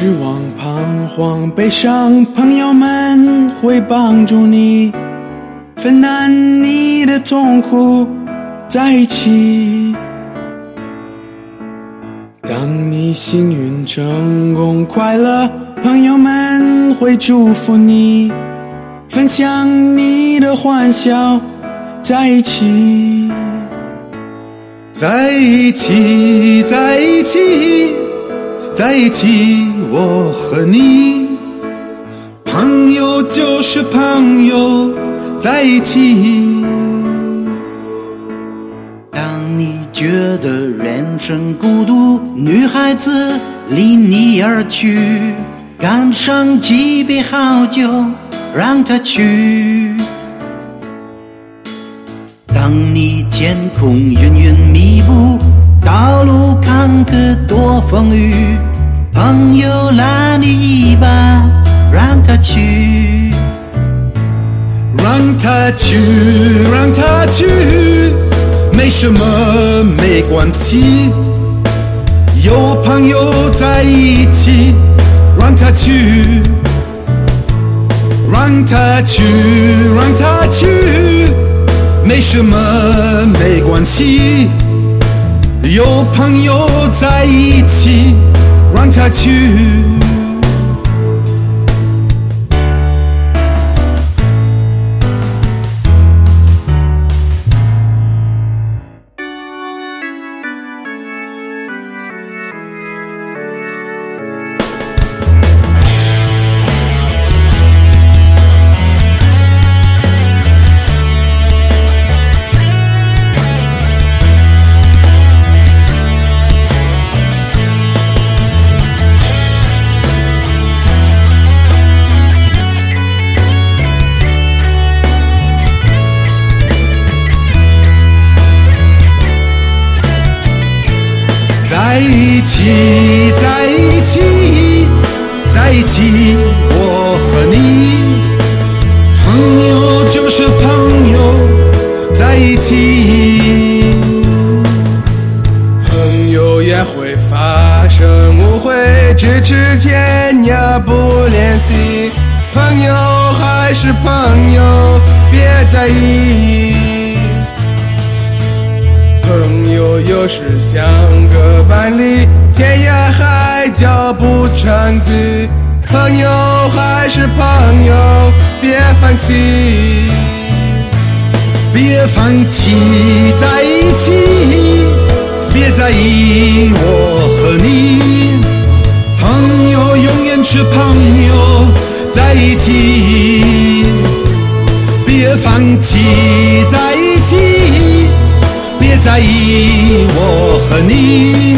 失望、彷徨、悲伤，朋友们会帮助你分担你的痛苦，在一起。当你幸运、成功、快乐，朋友们会祝福你，分享你的欢笑，在一起，在一起，在，在一起，我和你，朋友就是朋友，在一起。当你觉得人生孤独，女孩子离你而去，干上几杯好酒，让她去。当你天空云云密布，道路坎坷多风雨，朋友拉你一把，让他去。让他去，让他去，没什么，没关系，有朋友在一起，让他去，让他去，让他去，没什么，没关系，有朋友在一起，让他起，在一起，在一起，我和你，朋友就是朋友，在一起。朋友也会发生误会，咫尺天涯不联系，朋友还是朋友，别在意。有时像个万里，天涯海角不长聚，朋友还是朋友，别放弃。别放弃，在一起，别在意我和你，朋友永远是朋友，在一起。别放弃，在一起，在意我和你，